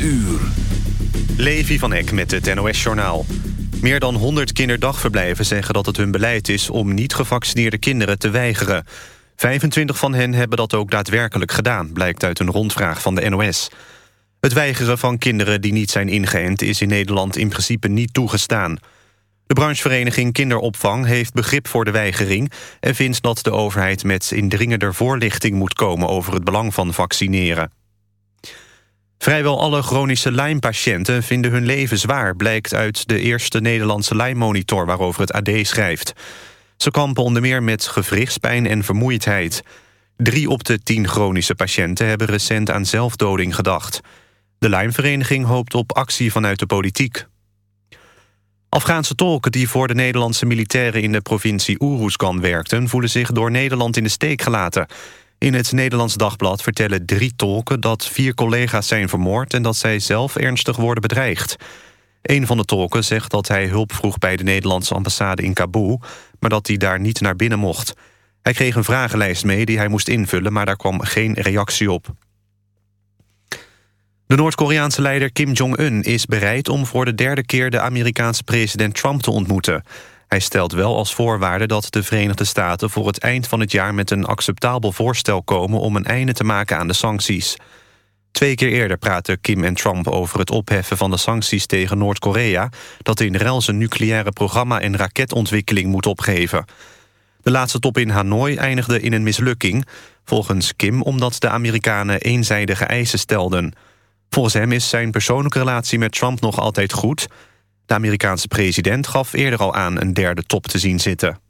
uur. Levi van Eck met het NOS-journaal. Meer dan 100 kinderdagverblijven zeggen dat het hun beleid is... om niet-gevaccineerde kinderen te weigeren. 25 van hen hebben dat ook daadwerkelijk gedaan... blijkt uit een rondvraag van de NOS. Het weigeren van kinderen die niet zijn ingeënt... is in Nederland in principe niet toegestaan. De branchevereniging Kinderopvang heeft begrip voor de weigering... en vindt dat de overheid met indringender voorlichting moet komen... over het belang van vaccineren. Vrijwel alle chronische Lyme-patiënten vinden hun leven zwaar... blijkt uit de eerste Nederlandse Lyme-monitor waarover het AD schrijft. Ze kampen onder meer met gewrichtspijn en vermoeidheid. Drie op de tien chronische patiënten hebben recent aan zelfdoding gedacht. De Lyme-vereniging hoopt op actie vanuit de politiek. Afghaanse tolken die voor de Nederlandse militairen in de provincie Uruzgan werkten... voelen zich door Nederland in de steek gelaten. In het Nederlands Dagblad vertellen drie tolken dat vier collega's zijn vermoord... en dat zij zelf ernstig worden bedreigd. Een van de tolken zegt dat hij hulp vroeg bij de Nederlandse ambassade in Kabul... maar dat hij daar niet naar binnen mocht. Hij kreeg een vragenlijst mee die hij moest invullen... maar daar kwam geen reactie op. De Noord-Koreaanse leider Kim Jong-un is bereid om voor de derde keer... de Amerikaanse president Trump te ontmoeten... Hij stelt wel als voorwaarde dat de Verenigde Staten voor het eind van het jaar met een acceptabel voorstel komen om een einde te maken aan de sancties. Twee keer eerder praten Kim en Trump over het opheffen van de sancties tegen Noord-Korea... dat in ruil zijn nucleaire programma en raketontwikkeling moet opgeven. De laatste top in Hanoi eindigde in een mislukking. Volgens Kim omdat de Amerikanen eenzijdige eisen stelden. Volgens hem is zijn persoonlijke relatie met Trump nog altijd goed... De Amerikaanse president gaf eerder al aan een derde top te zien zitten.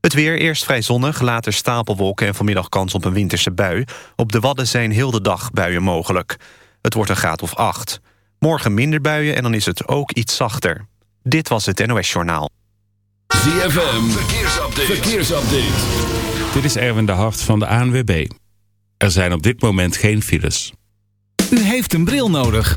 Het weer, eerst vrij zonnig, later stapelwolken... en vanmiddag kans op een winterse bui. Op de Wadden zijn heel de dag buien mogelijk. Het wordt een graad of acht. Morgen minder buien en dan is het ook iets zachter. Dit was het NOS Journaal. ZFM, verkeersupdate. verkeersupdate. Dit is Erwin de Hart van de ANWB. Er zijn op dit moment geen files. U heeft een bril nodig.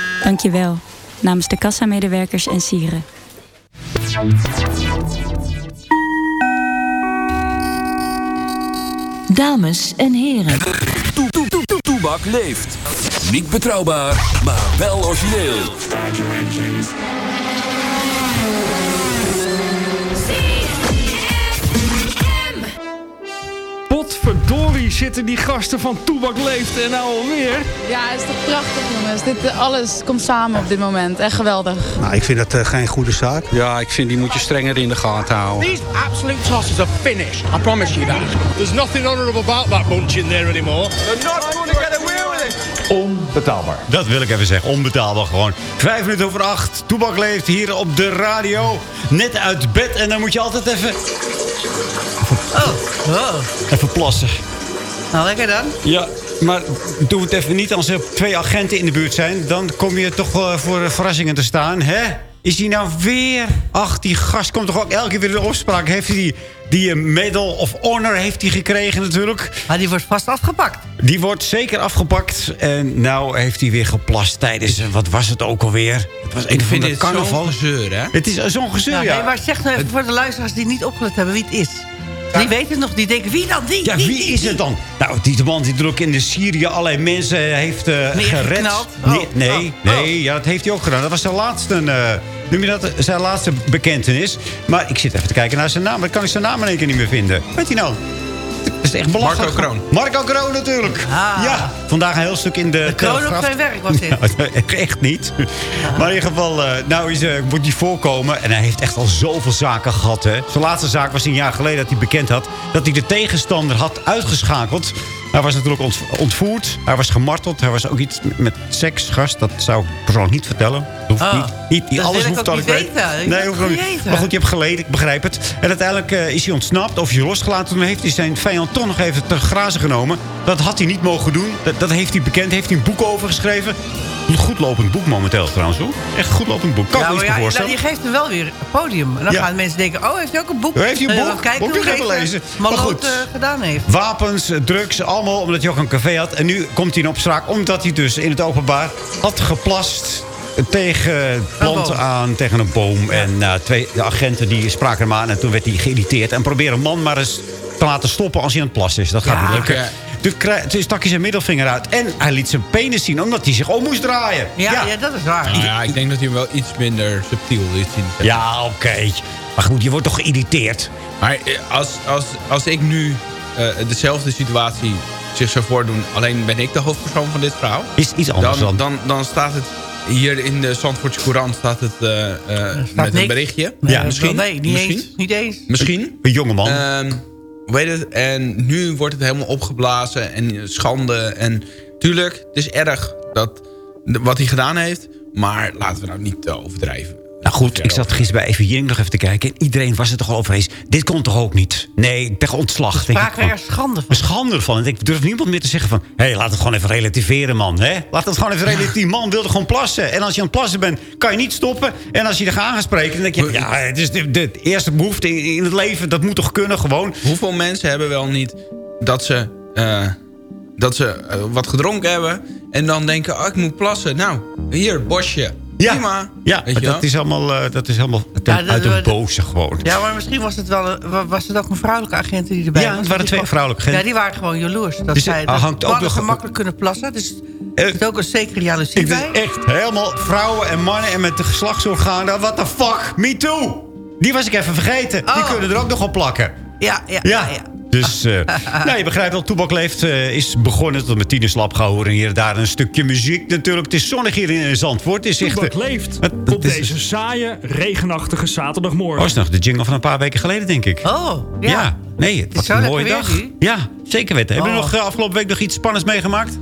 Dank je wel. Namens de kassamedewerkers en sieren. Dames en heren. Toebak leeft. Niet betrouwbaar, maar wel origineel. Potverdorie zitten die gasten van Toebak Leeft en nou alweer. Ja, het is toch prachtig jongens. Dit, eh, alles komt samen op dit moment. Echt geweldig. Nou, ik vind dat uh, geen goede zaak. Ja, ik vind die moet je strenger in de gaten houden. These absolute tosses are finished. I promise you that. There's nothing honorable about that bunch in there anymore. They're not going to get away with it. Onbetaalbaar. Dat wil ik even zeggen. Onbetaalbaar gewoon. Vijf minuten over acht. Toebak leeft hier op de radio. Net uit bed. En dan moet je altijd even... Oh, oh. Even plassen. Nou, lekker dan. Ja, maar doe het even niet als er twee agenten in de buurt zijn. Dan kom je toch wel voor verrassingen te staan, hè? Is hij nou weer... Ach, die gast komt toch ook elke keer weer in de opspraak. Heeft hij die, die Medal of Honor heeft hij gekregen natuurlijk. Maar die wordt vast afgepakt. Die wordt zeker afgepakt. En nou heeft hij weer geplast tijdens... Wat was het ook alweer? Het was Ik vind het zo'n gezeur, hè? Het is zo'n gezeur, ja. ja. Nee, maar zeg nou even voor de luisteraars die niet opgelet hebben wie het is. Die weten het nog, die denken, wie dan? Die, ja, wie is het dan? Nou, die man die er ook in de Syrië allerlei mensen heeft uh, gered. Oh. Nee, nee, oh. nee ja, dat heeft hij ook gedaan. Dat was zijn laatste, uh, noem je dat, zijn laatste bekentenis. Maar ik zit even te kijken naar zijn naam. Dan kan ik zijn naam in één keer niet meer vinden. Weet hij nou? Dat is echt belachelijk. Marco Kroon. Marco Kroon natuurlijk. Ah. Ja, vandaag een heel stuk in de... De kroon op zijn werk was dit. Ja, echt niet. Maar in ieder geval, uh, nou is, uh, moet hij voorkomen. En hij heeft echt al zoveel zaken gehad. Hè. Zijn laatste zaak was een jaar geleden dat hij bekend had... dat hij de tegenstander had uitgeschakeld. Hij was natuurlijk ont ontvoerd. Hij was gemarteld. Hij was ook iets met seks, gast. Dat zou ik persoonlijk niet vertellen. Hoeft Oh. niet, niet, niet Dat alles hoeft dat ik weet. Nee, hoeft niet. Maar goed, je hebt geleden. Ik begrijp het. En uiteindelijk uh, is hij ontsnapt. Of hij losgelaten. Toen heeft hij zijn vijand toch nog even te grazen genomen. Dat had hij niet mogen doen. Dat, dat heeft hij bekend. Heeft hij een boek over geschreven. Een goed lopend boek momenteel trouwens. Hoor. Echt een goed lopend boek. Kan ja, maar ja, voorstellen. nou, je geeft hem wel weer een podium. En dan Ja. gaan mensen denken, oh, heeft hij ook een boek? Heeft hij een boek? Kijken lezen. Maar goed. eh, gedaan heeft. Wapens, eh, drugs, allemaal omdat hij ook een café had. En nu komt hij in opspraak omdat hij dus in het openbaar had geplast tegen planten aan, tegen een boom. En eh, twee de agenten die spraken hem aan en toen werd hij geïrriteerd. En probeer een man maar eens te laten stoppen als hij aan het plassen is. Dat gaat Ja. niet lukken. Ja. Toen, stak hij zijn middelvinger uit. En hij liet zijn penis zien omdat hij zich om moest draaien. Ja, ja. dat is waar. Nou ja, ik denk dat hij hem wel iets minder subtiel liet zien. Ja, oké. Maar goed, je wordt toch geïrriteerd? Maar eh, als, als, als ik nu eh, dezelfde situatie zich zou voordoen... alleen ben ik de hoofdpersoon van dit verhaal... Is iets anders dan, dan. dan, dan staat het hier in de Zandvoortse Courant staat het eh, eh, met een berichtje. Nee, Ja. misschien. Nee, niet misschien. eens. Niet eens. Misschien. Een jongeman. Ehm, hoe heet het? En nu wordt het helemaal opgeblazen en schande. En tuurlijk, het is erg dat, wat hij gedaan heeft. Maar laten we nou niet eh, overdrijven. Nou goed, ik zat gisteren bij Even nog even te kijken. En iedereen was het toch al over eens. Dit kon toch ook niet? Nee, tegen ontslag. ik Spraken we van. er schande van. Schande. En ik durf niemand meer te zeggen van... Hé, hey, laat het gewoon even relativeren, man. Hè? Laat het gewoon even relativeren. Die man wilde gewoon plassen. En als je aan het plassen bent, kan je niet stoppen. En als je er gaat gaan spreken, dan denk je... Ja, het is de, de eerste behoefte in, in het leven. Dat moet toch kunnen, gewoon. Hoeveel mensen hebben wel niet dat ze, eh, dat ze eh, wat gedronken hebben... en dan denken, oh, ik moet plassen. Nou, hier, bosje. Ja, Prima. ja maar je dat is allemaal, eh, dat is allemaal ten- Ja, dat- uit een boze gewoon. Ja, maar misschien was het, wel was het ook een vrouwelijke agent die erbij Ja, was. het waren twee vrouwelijke agenten. Ja, die waren gewoon jaloers. Dat Dus zij dat hangt ook nog- gemakkelijk kunnen plassen. Dus Eh, er zit ook een zekere jaloezie bij. echt helemaal vrouwen en mannen en met de geslachtsorganen. What the fuck? Me too! Die was ik even vergeten. Die Oh. kunnen er ook nog op plakken. Ja, ja, Ja. ja. ja. Dus, eh nou, je begrijpt wel, Toebak Leeft eh, is begonnen tot met tien slap gehouden. Hier en daar een stukje muziek natuurlijk. Het is zonnig hier in Zandvoort. Het is echt, Toebak eh, leeft het- op is- deze saaie, regenachtige zaterdagmorgen. Oh, is nog de jingle van een paar weken geleden, denk ik. Oh, ja. Ja, nee, het is was een mooie dag. Ja, zeker weten. Hebben Oh. jullie nog afgelopen week nog iets spannends meegemaakt?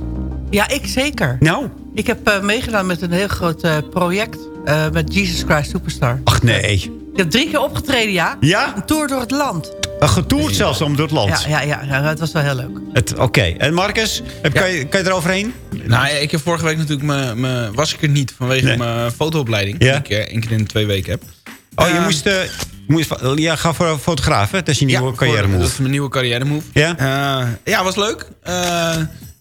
Ja, ik zeker. Nou? Ik heb eh, meegedaan met een heel groot eh, project eh, met Jesus Christ Superstar. Ach nee. Ik heb drie keer opgetreden, ja. Ja? Een tour door het land. Een getoerd zelfs om door het land. Ja, ja, ja, ja het was wel heel leuk. Het- Oké, en Marcus, heb, kan, je, kan je er overheen? Nou, ja, ik heb vorige week natuurlijk... Me, me, was ik er niet vanwege Nee. mijn fotoopleiding. Ja. Die ik eh, één keer in de twee weken heb. Oh, je Ehm, moest... eh, moest ja, ga voor een fotograaf, hè? Dat is je nieuwe carrière Dat move. is mijn nieuwe carrière move. Ja? Eh, ja, was leuk.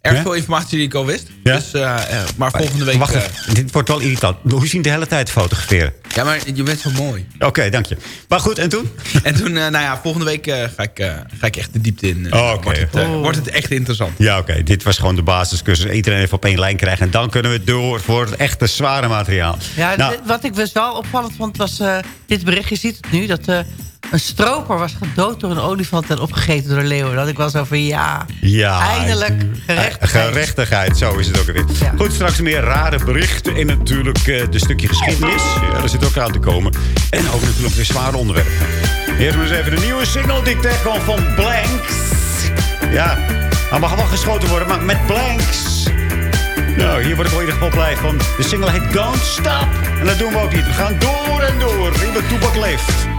Erg Ja? veel informatie die ik al wist. Ja? Dus, eh, eh, maar volgende week... Wacht eh, even, dit wordt wel irritant. Hoe zien de hele tijd fotograferen? ja, maar je bent zo mooi. Oké, dank je. Maar goed, en toen? En toen, eh, nou ja, volgende week ga, ik, eh, ga ik echt de diepte in. Oh, oké. wordt, het, wordt het echt interessant. Ja, oké. Dit was gewoon de basiscursus. Iedereen even op één lijn krijgen. En dan kunnen we door voor het echte zware materiaal. Ja, Nou, wat ik dus wel opvallend vond was... eh, dit bericht, je ziet het nu, dat eh, een stroper was gedood door een olifant... en opgegeten door een leeuw. Dat ik was zo van, ja, ja, eindelijk gerechtigheid. Gerechtigheid, zo is het ook weer. Goed, straks meer rare berichten. En natuurlijk eh de stukje geschiedenis. Ja, dat zit ook aan te komen. En ook natuurlijk weer zware onderwerpen. Eerst maar eens even de nieuwe single die ik tegenkwam van Blanks. Ja, hij mag wel geschoten worden, maar met Blanks. Nou, hier word ik wel in ieder geval blij van. De single heet Don't Stop. En dat doen we ook niet. We gaan door en door. In de toebak leeft.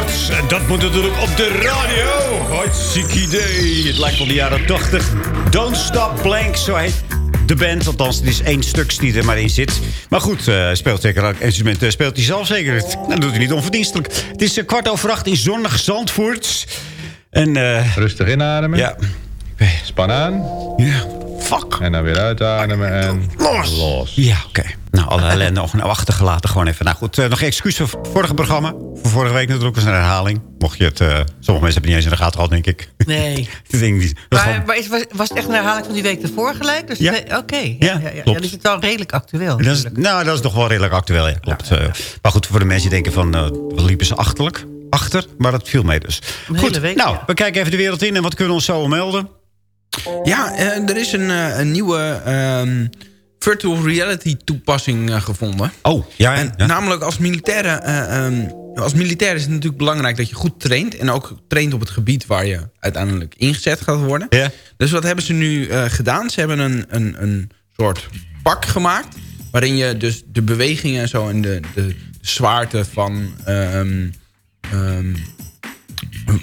En dat moet natuurlijk op de radio. Hartstikke idee. Het lijkt wel de jaren 80. Don't Stop Blank, zo heet de band. Althans, het is één stuk die er maar in zit. Maar goed, eh, speelt zeker ook instrument. eh, speelt hij zelf zeker. Dat doet hij niet onverdienstelijk. Het is eh, kwart over acht in zonnig Zandvoort. En, Rustig inademen. Ja. Span aan. Ja. Fuck. En dan weer uitademen en los. Ja, oké. Nou, alle ellende nog nou achtergelaten gewoon even. Nou goed, eh, nog excuus voor het vorige programma. Voor vorige week natuurlijk was een herhaling. Mocht je het... eh, sommige mensen hebben het niet eens in de gaten gehad, denk ik. Nee. Ik denk niet. Dat Maar, gewoon- maar is, was, was het echt een herhaling van die week ervoor gelijk? Dus Ja. Oké. Ja, Ja, ja. Dan is het wel redelijk actueel. dat is, nou, dat is nog wel redelijk actueel, ja, klopt. Eh, maar goed, voor de mensen die denken van... eh wat liepen ze achterlijk? Achter, maar dat viel mee dus. Een Goed, hele week, nou, ja. we kijken even de wereld in. En wat kunnen we ons zo melden? Ja, eh, er is een, eh, een nieuwe ehm, virtual reality toepassing eh, gevonden. Oh, ja. En Namelijk als militaire, eh, ehm, als militair is het natuurlijk belangrijk dat je goed traint. En ook traint op het gebied waar je uiteindelijk ingezet gaat worden. Ja. Dus wat hebben ze nu eh, gedaan? Ze hebben een, een, een soort pak gemaakt. Waarin je dus de bewegingen en zo en de, de, zwaarte van, ehm, ehm,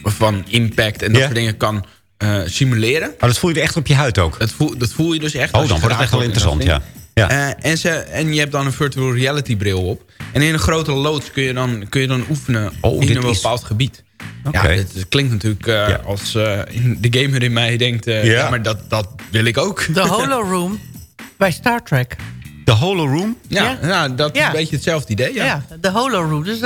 van impact en dat Ja. soort dingen kan eh, simuleren. Maar dat voel je echt op je huid ook. Dat voel, dat voel je dus echt. Oh, dan wordt het echt wel interessant, en ja. Eh, en, ze, en je hebt dan een virtual reality bril op. En in een grotere loods kun je dan, kun je dan oefenen Oh, in een is- bepaald gebied. Oké. Ja, dit, dit klinkt natuurlijk eh, als eh, de gamer in mij denkt... eh, Ja. ja. maar dat, dat wil ik ook. De Holo Room bij Star Trek. De Holo Room? Ja, ja. dat is een beetje hetzelfde idee. Ja. Ja, de Holo Room. Dus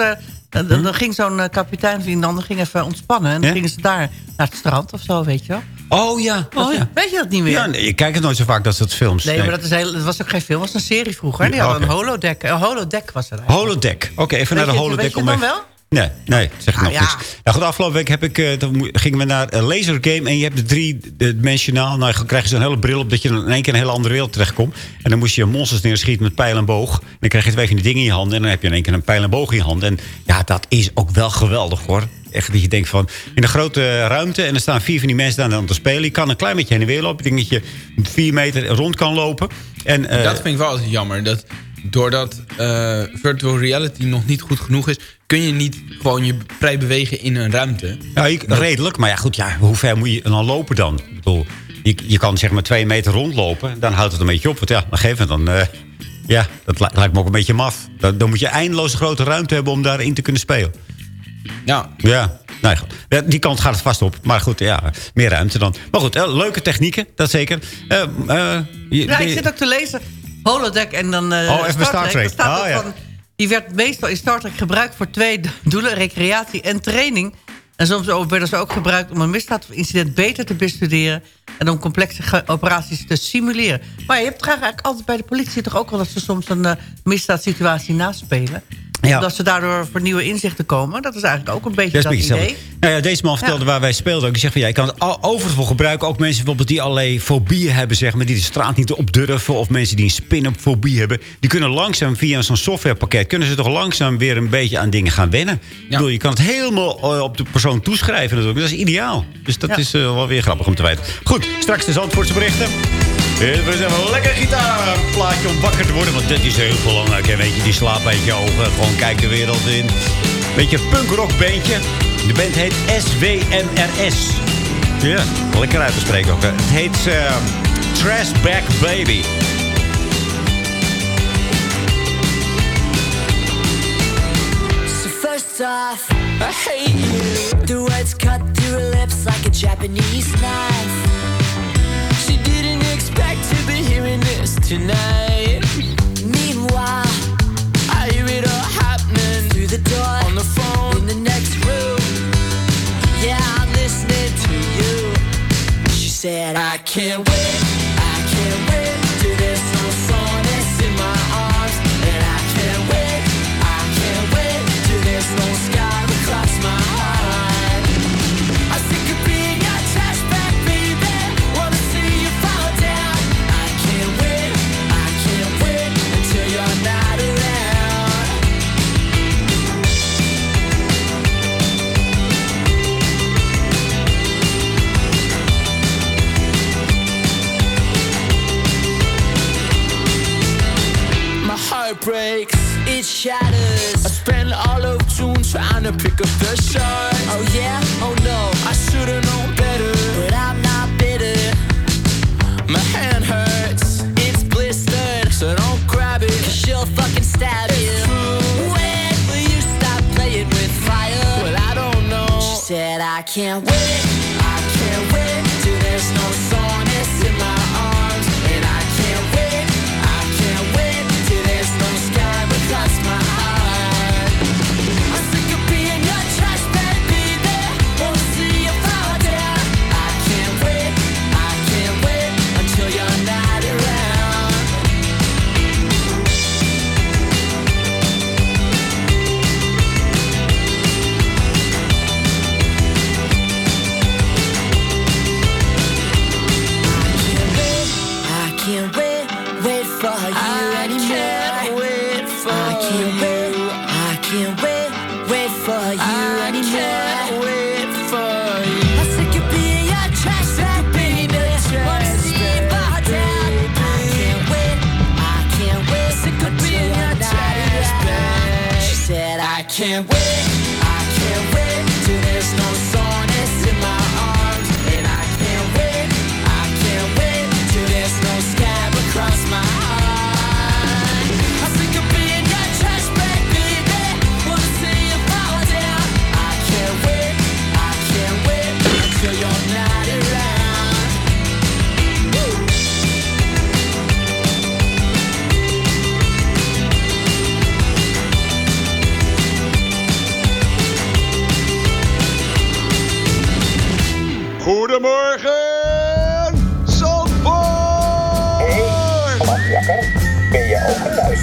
dan, dan ging zo'n eh, kapitein van dan ging even ontspannen. En dan gingen ze daar naar het strand of zo, weet je wel. Oh ja. Oh, ja. Weet je dat niet meer? Ja, nee, je kijkt het nooit zo vaak dat soort films. Nee, maar dat, is heel, dat was ook geen film, dat was een serie vroeger. Die hadden een holodeck. Een holodeck was er eigenlijk. Holodeck. Oké, even Weet naar de je- holodeck. weet je om het even- dan wel? Nee, nee, zeg Ah, nog ja. niks. Nou goed, afgelopen week heb ik, eh, gingen we naar een laser game. En je hebt de drie-dimensionaal. Nou, dan krijg je zo'n hele bril op dat je dan in één keer in een hele andere wereld terechtkomt. En dan moest je monsters neerschieten met pijl en boog. En dan krijg je twee van die dingen in je handen. En dan heb je in één keer een pijl en boog in je hand. En ja, dat is ook wel geweldig hoor. Echt dat je denkt van, in een grote ruimte... en er staan vier van die mensen daar dan te spelen. Je kan een klein beetje heen en weer lopen. Ik denk dat je vier meter rond kan lopen. En, eh, dat vind ik wel eens jammer. Dat doordat eh, virtual reality nog niet goed genoeg is... kun je niet gewoon je vrij bewegen in een ruimte. Ja, ik- redelijk. Maar ja, goed, ja, hoe ver moet je dan lopen dan? Ik bedoel, je, je kan zeg maar twee meter rondlopen. Dan houdt het een beetje op. Want ja, op een gegeven moment dan... eh, ja, dat li- lijkt me ook een beetje maf. Dan, dan moet je eindeloos grote ruimte hebben om daarin te kunnen spelen. Ja. Ja, nou ja, Die kant gaat het vast op. Maar goed, ja, meer ruimte dan. Maar goed, eh, leuke technieken, dat zeker. Eh, eh, je- Ja, ik zit ook te lezen. Holodeck en dan eh Oh, even Star Trek. Ook ja. van, die werd meestal in Star Trek gebruikt voor twee do- doelen. Recreatie en training. En soms werden ze ook gebruikt om een misdaad of incident beter te bestuderen. En om complexe operaties te simuleren. Maar je hebt het eigenlijk altijd bij de politie toch ook wel... dat ze soms een eh, misdaadsituatie naspelen. Ja. Omdat ze daardoor voor nieuwe inzichten komen. Dat is eigenlijk ook een beetje Dat beetje idee. Nou ja, deze man vertelde Ja. waar wij speelden. ook. Die zegt van ja, je kan het al- overal gebruiken. Ook mensen bijvoorbeeld die allerlei fobieën hebben, zeg maar, die de straat niet op durven. Of mensen die een spin-up-fobie hebben. Die kunnen langzaam via zo'n softwarepakket. kunnen ze toch langzaam weer een beetje aan dingen gaan wennen. Ik bedoel, je kan het helemaal eh, op de persoon toeschrijven. natuurlijk. Dat is ideaal. Dus dat Ja. is eh, wel weer grappig om te weten. Goed, straks de Zandvoortse berichten. We zijn wel lekker gitaarplaatje om wakker te worden. Want dat is heel belangrijk. Hè? Weet je, die slaapt uit je ogen. Gewoon kijk de wereld in. Beetje punkrock bandje. De band heet SWMRS. Ja, lekker uit te spreken ook. hè. Het heet eh, Trashback Baby. So first off, I hate you. The words cut through her lips like a Japanese knife. Expect to be hearing this tonight. Meanwhile, I hear it all happening through the door on the phone in the next room. Yeah, I'm listening to you. She said, I can't wait, spend all of June trying to pick up the shards. Oh yeah, oh no, I should've known better, but I'm not bitter. My hand hurts, it's blistered, so don't grab it. Cause she'll fucking stab you. When will you stop playing with fire? Well, I don't know. She said, I can't wait, I can't wait till there's no soreness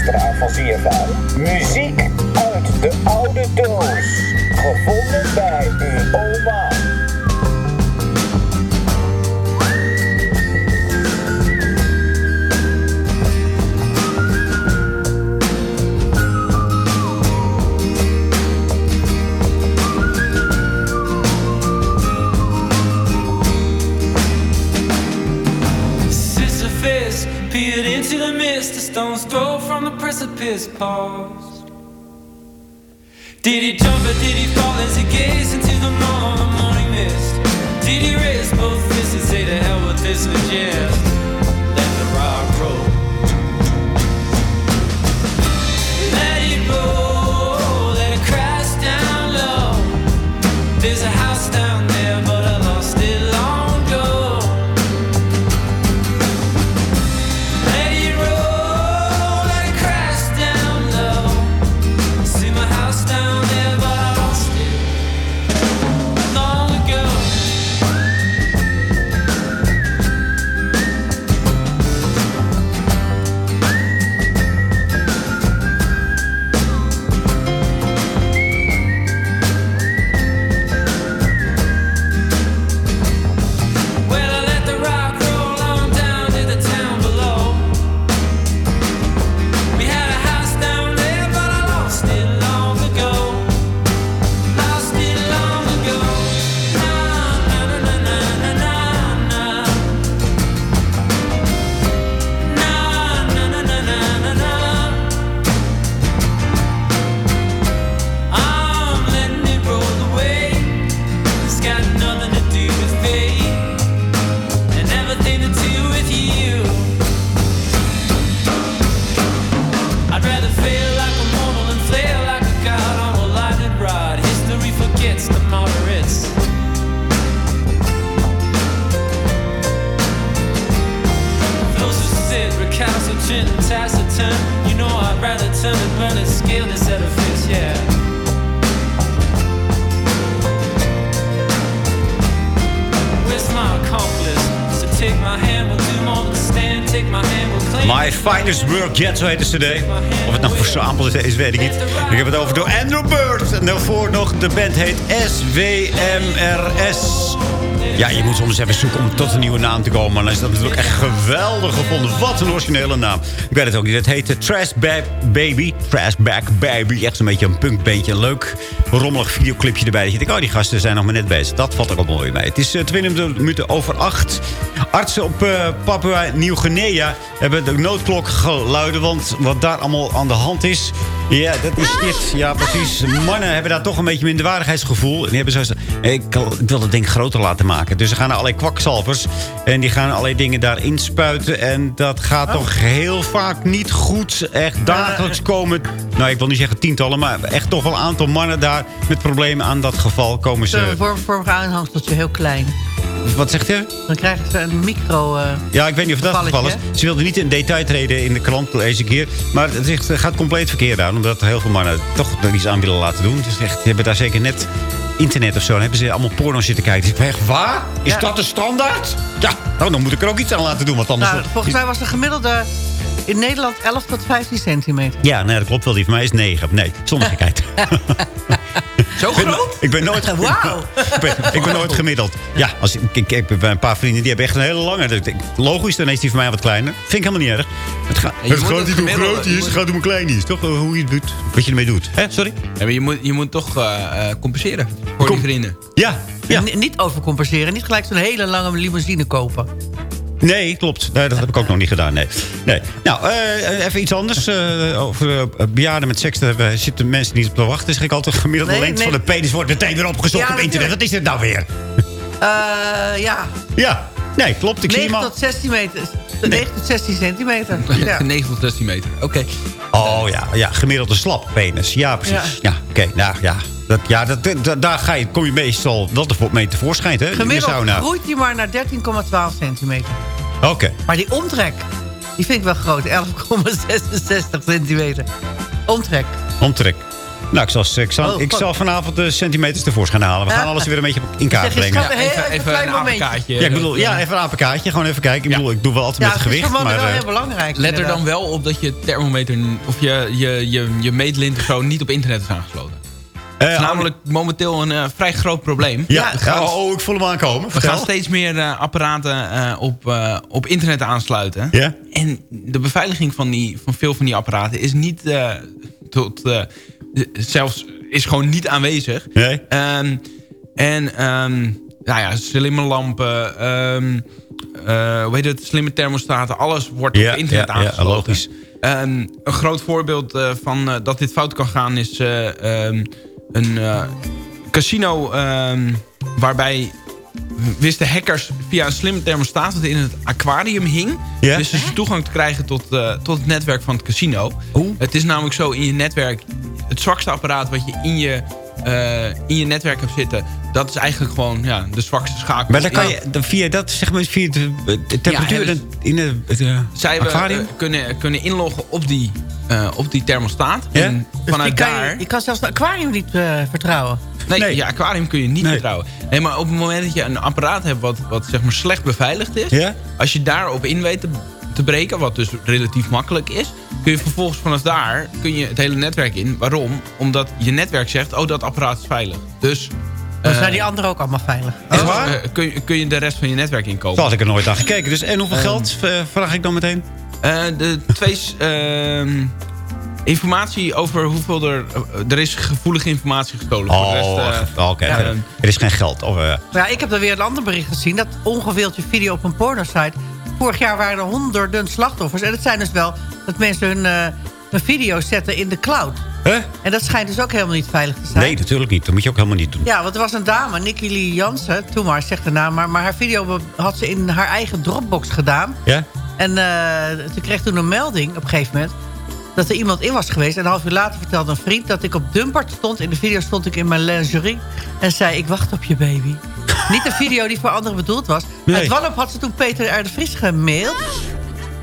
luisteraar van? Muziek uit de oude doos. Gevonden bij uw oma. Precipice paused. Did he jump or did he fall as he gazed into the morning, mist? Did he raise both fists and say to hell with this and Finest Work Yet, zo heet de cd. Verzameld is, weet ik niet. Ik heb het over door Andrew Bird. En daarvoor nog, de band heet SWMRS. Ja, je moet soms even zoeken om tot een nieuwe naam te komen. Maar dan is dat natuurlijk echt geweldig gevonden. Wat een originele naam. Ik weet het ook niet. Het heet de Trash Back Baby. Trash Back Baby. Echt een beetje een punkbeentje. Een leuk rommelig videoclipje erbij. Dat je denkt, oh, die gasten zijn nog maar net bezig. Dat valt er ook mooi mee. Het is uh, 20 minuten over acht. Artsen op uh, Papua Nieuw-Guinea hebben de noodklok geluiden. Want wat daar allemaal aan de hand is... Ja, dat is dit. Ja, precies. Mannen hebben daar toch een beetje minderwaardigheidsgevoel. En die hebben zoiets... Ik, ik wil het ding groter laten maken. Dus ze gaan naar allerlei kwakzalvers. En die gaan allerlei dingen daarin spuiten. En dat gaat toch heel vaak niet goed. Echt dagelijks komen... Nou, ik wil niet zeggen tientallen... maar echt toch wel een aantal mannen daar... met problemen aan dat geval komen ze... Een vorm, vorm aanhangseltje heel klein. Wat zegt u? Dan krijgen ze een micro... Uh, ja, ik weet niet of dat het geval is. Ze wilden niet in detail treden in de krant, lees ik hier. Maar het, is, gaat compleet verkeerd aan. Omdat heel veel mannen toch er iets aan willen laten doen. Dus echt, die hebben daar zeker net internet of zo. Dan hebben ze allemaal porno zitten kijken. Dus ik echt, waar? Is ja. dat de standaard? Ja, nou, dan moet ik er ook iets aan laten doen. Want anders nou, volgens mij was de gemiddelde in Nederland 11 tot 15 centimeter. Ja, nee, dat klopt wel. Die van mij is 9. Nee, zonder gekheid. Zo groot? Ik ben nooit, Wauw. ik, ben, ik ben nooit gemiddeld. Ja, als, ik, ik, ik heb een paar vrienden die hebben echt een hele lange. Logisch, dan is die van mij wat kleiner. Vind ik helemaal niet erg. Het, ga, het gaat niet hoe groot hij is, het gaat om hoe klein hij is. Toch? Hoe je het doet, wat je ermee doet. Hè? Sorry? Ja, maar je moet, je moet toch uh, uh, compenseren voor Kom. die vrienden. Ja. ja. Niet overcompenseren. Niet gelijk zo'n hele lange limousine kopen. Nee, klopt. Nee, dat heb ik ook nog niet gedaan. Nee. nee. Nou, uh, even iets anders. Uh, over uh, bejaarden met seks. Daar zitten mensen niet op te wachten. Zeg ik altijd. Gemiddelde nee, lengte nee. van de penis wordt meteen weer opgezocht ja, op internet. Wat is dit nou weer? ja. Ja. Nee, klopt. Ik 9 zie tot 16 meter. 9 tot 16 centimeter. Ja. 9 tot 16 meter. Oké. Okay. Oh ja, ja. Gemiddelde slap penis. Ja, precies. Ja, ja oké. Okay. Nou ja. Dat, ja, dat, dat, daar ga je, kom je meestal wel mee tevoorschijn. Hè? Gemiddeld groeit hij maar naar 13,12 centimeter. Oké. Okay. Maar die omtrek, die vind ik wel groot. 11,66 centimeter. Omtrek. Omtrek. Nou, ik zal, ik zal, Oh, ik zal vanavond de centimeters tevoorschijn halen. We gaan alles weer een beetje in kaart brengen. heel even, een momentje. Ja, ik bedoel, ja, even een apenkaartje. Gewoon even kijken. Ik bedoel, ik doe wel altijd Ja, met het het is gewicht. gewoon Maar, wel eh, heel belangrijk. Let er dan wel op dat je thermometer of je, je, je, je meetlint of zo niet op internet is aangesloten. Dat is namelijk momenteel een eh, vrij groot probleem. ja, We gaan- oh, oh, ik voel hem aankomen. We Vertel. gaan steeds meer eh, apparaten eh, op, eh, op internet aansluiten. Ja? En de beveiliging van, die, van veel van die apparaten is niet eh, tot... eh, zelfs is gewoon niet aanwezig. Nee. Ehm, en ehm, nou ja, slimme lampen, ehm, eh, hoe heet het, slimme thermostaten, alles wordt Ja, op internet ja, ja, aangesloten. logisch. Ehm, een groot voorbeeld eh, van eh, dat dit fout kan gaan is eh, ehm, een eh, casino ehm, waarbij wisten hackers via een slimme thermostaat dat in het aquarium hing. Wisten ze toegang te krijgen tot, eh, tot het netwerk van het casino. Het is namelijk zo in je netwerk, het zwakste apparaat wat je in je, eh, in je netwerk hebt zitten, dat is eigenlijk gewoon ja, de zwakste schakel. Maar dan kan je dan via dat, zeg maar, via de, de temperatuur Ja, in- het eh, zij hebben, aquarium? eh, kunnen, kunnen inloggen op die, eh, op die thermostaat. Ja? En Dus vanuit kan daar... je, je kan zelfs een aquarium niet eh, vertrouwen. Nee, je aquarium kun je niet vertrouwen. Nee, maar op het moment dat je een apparaat hebt wat, wat zeg maar slecht beveiligd is... Ja? als je daarop in weet te, te breken, wat dus relatief makkelijk is... kun je vervolgens vanaf daar kun je het hele netwerk in. Waarom? Omdat je netwerk zegt, oh, dat apparaat is veilig. Dus... Dan eh, zijn die anderen ook allemaal veilig. dus, eh, kun, je, kun je de rest van je netwerk inkomen. Zo had ik er nooit aan gekeken. Dus, en hoeveel Ehm, geld eh, vraag ik dan meteen? Eh, de twee... ehm, informatie over hoeveel er... eh, er is gevoelige informatie gestolen. Voor de rest, Oh, eh, oké. ja, er is geen geld. Of, eh, ja, ik heb dan weer een ander bericht gezien. Dat ongeveeldje video op een pornosite. Vorig jaar waren er honderden slachtoffers. En het zijn dus wel dat mensen hun, hun video's zetten in de cloud. Huh? En dat schijnt dus ook helemaal niet veilig te zijn. nee, natuurlijk niet. Dat moet je ook helemaal niet doen. Ja, want er was een dame, Nikki Lee Jansen. Toen maar, zegt de naam. Maar, maar haar video had ze in haar eigen Dropbox gedaan. Ja? En eh ze kreeg toen een melding op een gegeven moment... dat er iemand in was geweest. En een half uur later vertelde een vriend dat ik op Dumpert stond. In de video stond ik in mijn lingerie. En zei, ik wacht op je baby. Niet een video die voor anderen bedoeld was. Nee. Uit Wanop had ze toen Peter R. de Vries gemaild.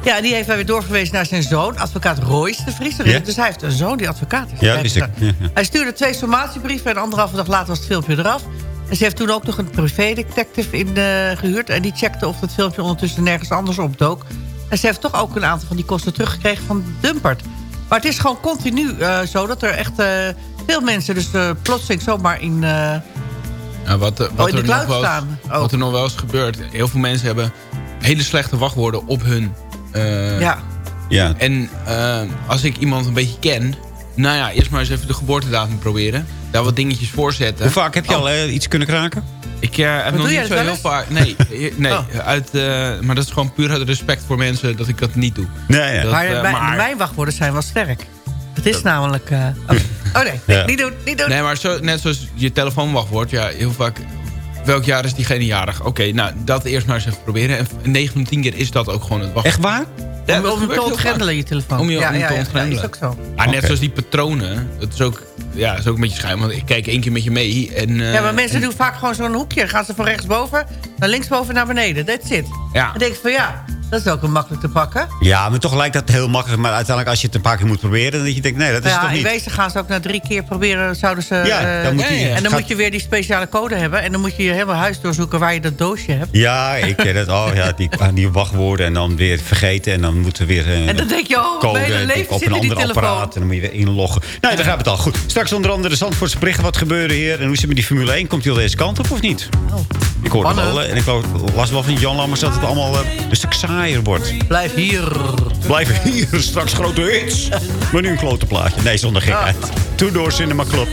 Ja, en die heeft hij weer doorverwezen naar zijn zoon, advocaat Royce de Vries. Dus hij heeft een zoon die advocaat is. Ja, wist ik. Ja, ja. Hij stuurde twee sommatiebrieven en anderhalve dag later was het filmpje eraf. En ze heeft toen ook nog een privédetective in eh, gehuurd. En die checkte of het filmpje ondertussen nergens anders opdook. En ze heeft toch ook een aantal van die kosten teruggekregen van Dumpert. Maar het is gewoon continu eh, zo dat er echt eh, veel mensen... dus eh, plotseling zomaar in... eh, Ja, wat, wat, Oh, in de er cloud eens- staan. Oh. wat er nog wel eens gebeurt. Heel veel mensen hebben hele slechte wachtwoorden op hun... eh, ja. Ja. En als ik iemand een beetje ken... Nou ja, eerst maar eens even de geboortedatum proberen. Daar wat dingetjes voor zetten. Hoe vaak heb je Oh, al eh, iets kunnen kraken? Ik eh, heb nog niet zo heel eens? vaak... Nee, eh, nee uit, eh, maar dat is gewoon puur uit respect voor mensen dat ik dat niet doe. Nee, ja. Dat, maar, mijn, maar- mijn wachtwoorden zijn wel sterk. Het is namelijk... eh, oh. oh nee, nee Ja. niet doen, niet doen. Nee, maar zo, net zoals je telefoonwachtwoord. Ja, heel vaak... Welk jaar is diegene jarig? Oké, nou, dat eerst maar eens even proberen. En 9 van de 10 keer is dat ook gewoon het wachtwoord. Echt waar? Ja, om om te ontgrendelen, je telefoon. Om je ja, om ja, te ja, ontgrendelen. Ja, is ook zo. Maar net zoals die patronen. Dat is ook, ja, dat is ook een beetje schijn. Want ik kijk één keer met je mee. En, eh, Ja, maar mensen en- doen vaak gewoon zo'n hoekje. Dan gaan ze van rechtsboven naar linksboven naar beneden. That's it. Ja. Dan denk ik van ja, dat is ook wel makkelijk te pakken. Ja, maar toch lijkt dat heel makkelijk. Maar uiteindelijk als je het een paar keer moet proberen... dan denk je, nee, dat is ja, toch in niet. wezen gaan ze ook na drie keer proberen. Zouden ze, Ja, eh, dan moet je- En dan gaat- moet je weer die speciale code hebben. En dan moet je je helemaal huis doorzoeken waar je dat doosje hebt. Ja, ik ken het. Oh ja, die, ah, die wachtwoorden en dan weer vergeten. En dan moeten we weer eh, En dan denk je, oh, code mijn leven op een in ander telefoon. apparaat. En dan moet je weer inloggen. Nou, daar gaat het al. Goed, straks onder andere de Zandvoortse berichten. Wat gebeurde hier? En hoe is het met die Formule 1? Komt hij al deze kant op of niet? ik hoorde wel. En ik las wel van Jan Lammers dat het allemaal eh, een stuk saaier wordt. Blijf hier. Blijf hier, straks grote hits. Maar nu een klote plaatje. Nee, zonder gekheid. Two Door Cinema Club.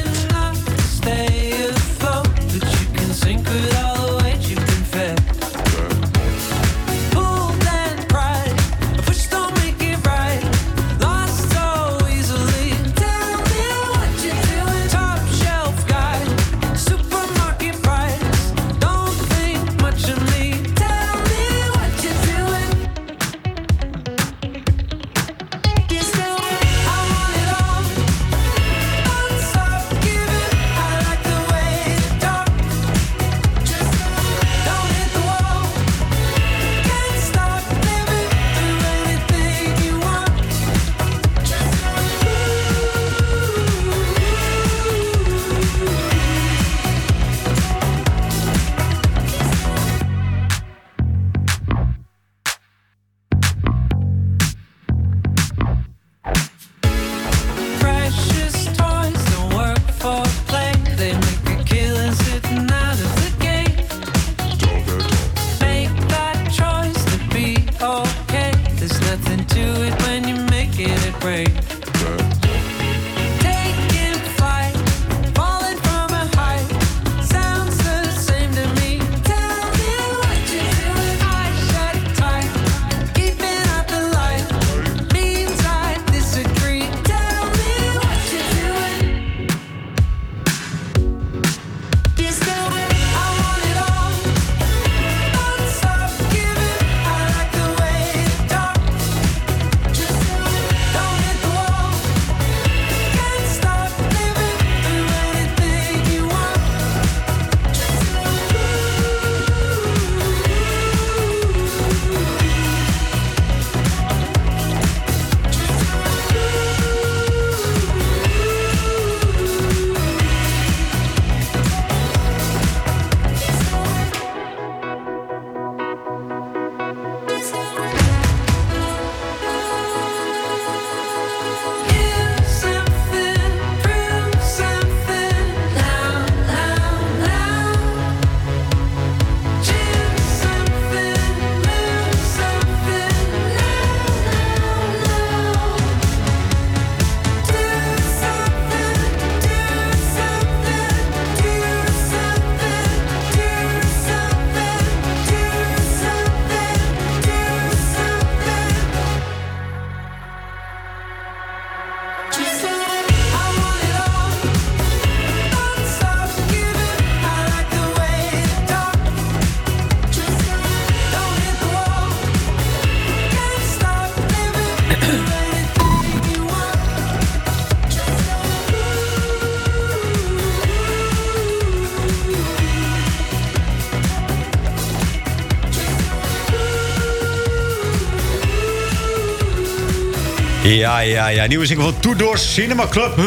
Ja, ja, ja. Nieuwe single van Tudor Cinema Club.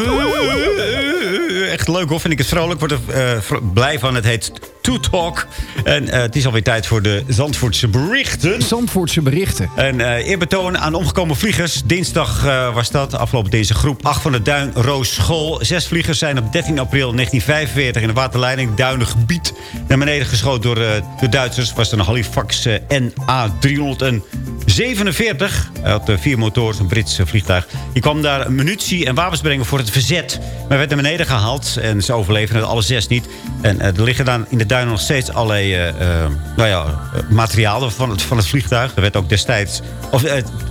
Echt leuk hoor, vind ik het vrolijk. Word er eh, blij van. Het heet To Talk. En eh, het is alweer tijd voor de Zandvoortse berichten. Zandvoortse berichten. En eh eerbetoon aan omgekomen vliegers. Dinsdag was dat. Afgelopen dinsdag groep 8 van de Duin Roos School. Zes vliegers zijn op 13 april 1945 in de waterleiding Duinengebied naar beneden geschoten door de Duitsers. Was er een Halifax eh, NA 347. Hij had eh, vier motoren, een Brits eh, vliegtuig. Die kwam daar munitie en wapens brengen voor het verzet. Maar werd naar beneden gehaald en ze overleefden het alle zes niet. En eh, er liggen dan in de duinen nog steeds allerlei eh, nou ja, materialen van het, van het vliegtuig. Er werd ook destijds, of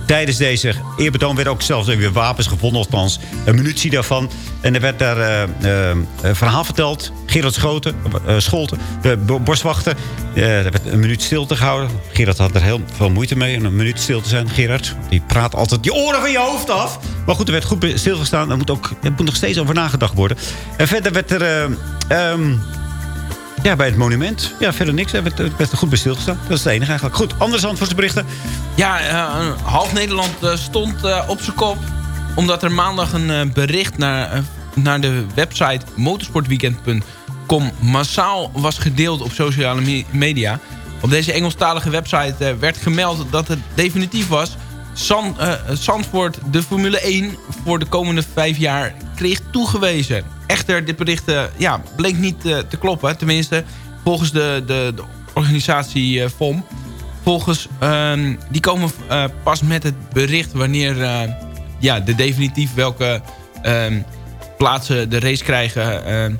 tijdens deze eerbetoon werden ook zelfs weer wapens gevonden, althans een munitie daarvan. En er werd daar een verhaal verteld. Gerard Schoten, eh, Scholten, de bo- boswachter. eh, er werd een minuut stilte gehouden. Gerard had er heel veel moeite mee om een minuut stil te zijn. Gerard, die praat altijd je oren van je hoofd af. Maar goed, er werd goed stilgestaan. Er moet, ook, er moet nog steeds over nagedacht worden. En verder werd er... eh, ehm, ja, bij het monument. Ja, verder niks. Er werd, er er goed bij stilgestaan. Dat is het enige eigenlijk. Goed, andere Zandvoortsberichten. Ja, eh, half Nederland stond op zijn kop. Omdat er maandag een bericht naar, naar de website motorsportweekend.com massaal was gedeeld op sociale me- media. Op deze Engelstalige website eh, werd gemeld dat het definitief was. Zand, eh, Zandvoort de Formule 1 voor de komende vijf jaar kreeg toegewezen. Echter, dit bericht eh, ja, bleek niet te kloppen. Tenminste, volgens de, de, organisatie FOM. Volgens, ehm, die komen pas met het bericht wanneer ja, de definitief welke ehm, plaatsen de race krijgen. ehm,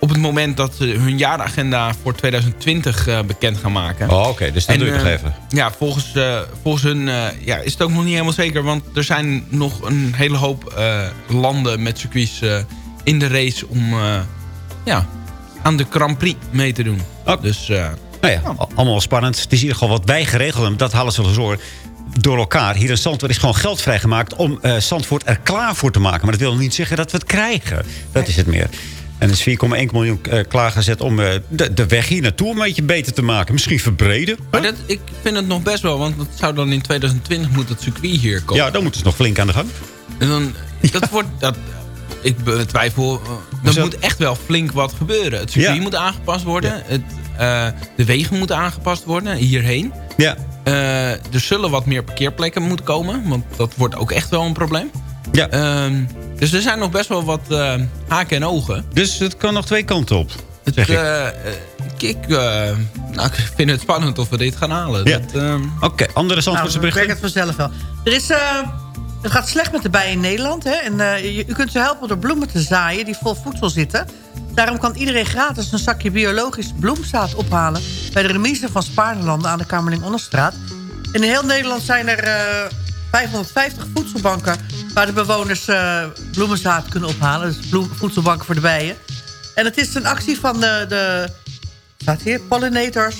op het moment dat ze hun jaaragenda voor 2020 eh, bekend gaan maken. Oh, oké. dus dat En, doe je nog eh, even. Ja, volgens, eh, volgens hun eh, ja, is het ook nog niet helemaal zeker. Want er zijn nog een hele hoop eh, landen met circuits eh, in de race... om eh, ja, aan de Grand Prix mee te doen. Dus eh, Nou ja, al- allemaal spannend. Het is in ieder geval wat wij geregeld hebben. Dat halen ze wel door, door elkaar. Hier in Zandvoort is gewoon geld vrijgemaakt... om eh Zandvoort er klaar voor te maken. Maar dat wil niet zeggen dat we het krijgen. Dat is het meer. En er is 4,1 miljoen eh, klaargezet om eh, de, de weg hier naartoe een beetje beter te maken. Misschien verbreden. Maar dat, ik vind het nog best wel, want dat zou dan in 2020 moet het circuit hier komen. Ja, dan moeten ze nog flink aan de gang. En dan, dat wordt, dat, ik betwijfel, uh, er moet echt wel flink wat gebeuren. Het circuit Ja. moet aangepast worden, het, uh, de wegen moeten aangepast worden hierheen. Ja. Uh, er zullen wat meer parkeerplekken moeten komen, want dat wordt ook echt wel een probleem. Ja. Um, dus er zijn nog best wel wat uh, haken en ogen. Dus het kan nog twee kanten op. Het, zeg ik. uh, ik, nou, ik vind het spannend of we dit gaan halen. Ja. um... Oké, okay, andere Zandvoortse nou, berichten? Ik het vanzelf wel. Er is uh, Het gaat slecht met de bijen in Nederland. Hè? En, eh, je, u kunt ze helpen door bloemen te zaaien die vol voedsel zitten. Daarom kan iedereen gratis een zakje biologisch bloemzaad ophalen... bij de remise van Spaarlanden aan de Kamerling-Onderstraat. In heel Nederland zijn er eh, 550 voedselbanken... waar de bewoners eh, bloemenzaad kunnen ophalen. Dus bloem, voedselbanken voor de bijen. En het is een actie van de, de staat hier, pollinators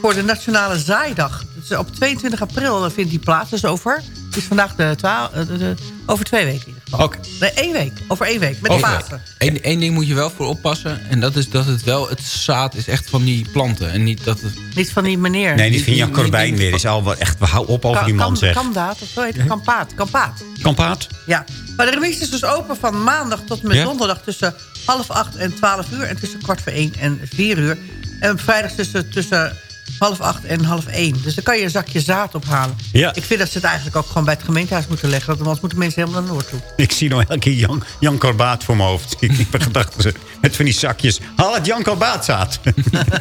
voor de Nationale Zaaidag. Dus op 22 april vindt die plaats. Dus over, is vandaag de, twa- eh, de, de- over twee weken in ieder geval. Oké. Nee, één week. Over één week, met Over- Pasen. Eén één ding moet je wel voor oppassen. En dat is dat het wel, het zaad is echt van die planten. En niet dat het... Niet van die meneer. Nee, niet van Jan Corbijn meer. Is al wel echt, we houden op over die man, Kam- zeg. Kamdaad, of zo heet het? Kampaat. Kampaat. Kampaat? Ja, maar de remise is dus open van maandag tot en met Ja? donderdag... tussen half acht en twaalf uur en tussen kwart voor één en vier uur. En vrijdag tussen, tussen half acht en half één. Dus dan kan je een zakje zaad ophalen. Ja. Ik vind dat ze het eigenlijk ook gewoon bij het gemeentehuis moeten leggen. Want anders moeten mensen helemaal naar Noord toe. Ik zie nog elke keer Jan, Jan Corbaat voor mijn hoofd. Ik heb gedacht, ze- met van die zakjes. Haal het Jan Corbaat zaad.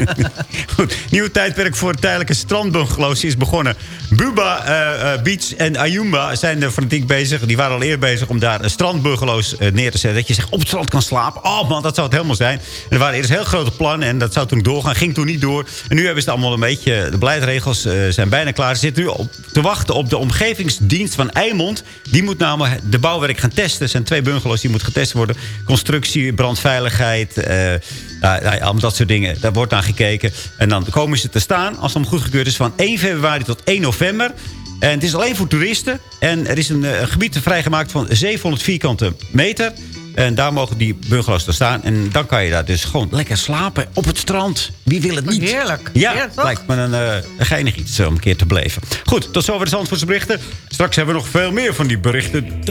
Goed, nieuw tijdperk voor tijdelijke strandbungalows is begonnen. Buba eh, Beach en Ayumba zijn er fanatiek bezig. Die waren al eerder bezig om daar eh, strandbungalows neer te zetten. Dat je zeg op het strand kan slapen. Oh man, dat zou het helemaal zijn. Er waren eerst heel grote plannen en dat zou toen doorgaan. Ging toen niet door. En nu hebben ze allemaal een beetje... De beleidsregels zijn bijna klaar. Ze zitten nu op, te wachten op de omgevingsdienst van Eimond. Die moet namelijk de bouwwerk gaan testen. Er zijn twee bungalows die moeten getest worden. Constructie, brandveiligheid, eh, nou, nou, allemaal dat soort dingen. Daar wordt naar gekeken. En dan komen ze te staan, als het allemaal goedgekeurd is... van 1 februari tot 1 november. En het is alleen voor toeristen. En er is een, eh, een gebied vrijgemaakt van 700 vierkante meter. En daar mogen die bungalows te staan. En dan kan je daar dus gewoon lekker slapen op het strand. Wie wil het niet? Heerlijk. Ja, toch? lijkt me een, eh, een geinig iets eh, om een keer te beleven. Goed, tot zover de Zandvoortse berichten. Straks hebben we nog veel meer van die berichten.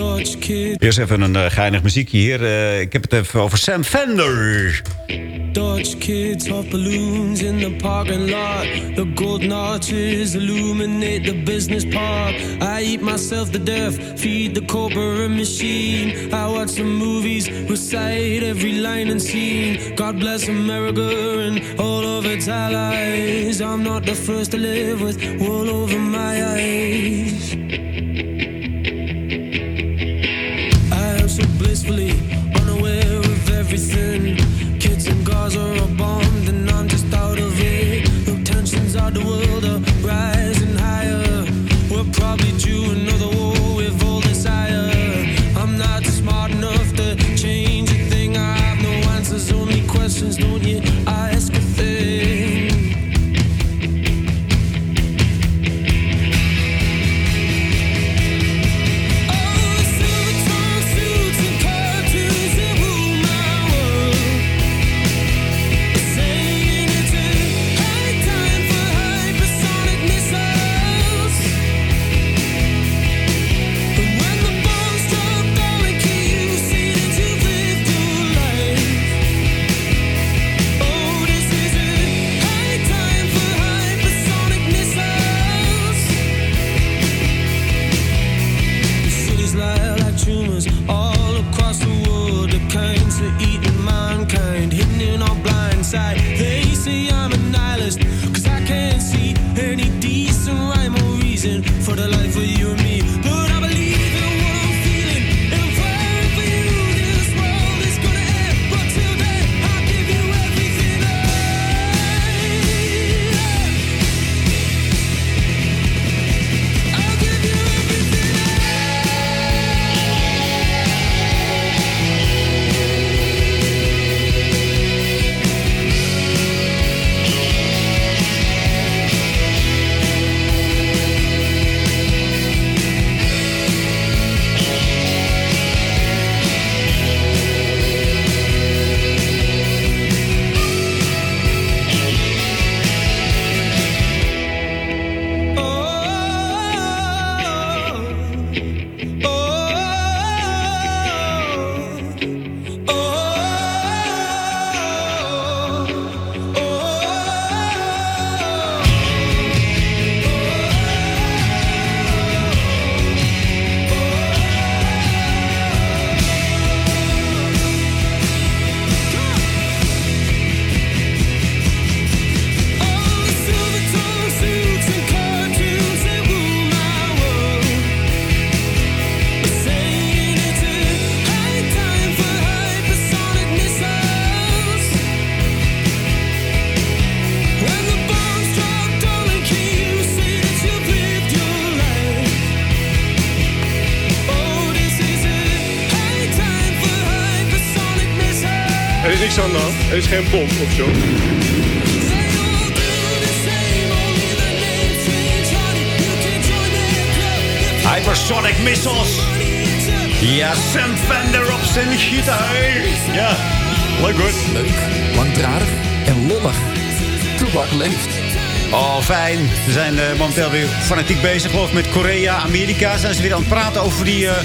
Eerst even een eh, geinig muziekje hier. Eh, ik heb het even over Sam Fender. Dodge kids off balloons in the parking lot. The gold notches illuminate the business park. I eat myself to death, feed the corporate machine. I watch the movies, recite every line and scene. God bless America and all of its allies. I'm not the first to live with wool over my eyes. I am so blissfully unaware of everything. Kids and cars are all bombed, geen pomp of zo. Hypersonic Missiles. Ja, Sam Fender op zijn gitaar. Ja, leuk hoor. Leuk, langdradig en lollig. Toebak leeft. Oh, fijn. We zijn eh, momenteel weer fanatiek bezig, geloof ik, met Korea, Amerika. Zijn ze weer aan het praten over die eh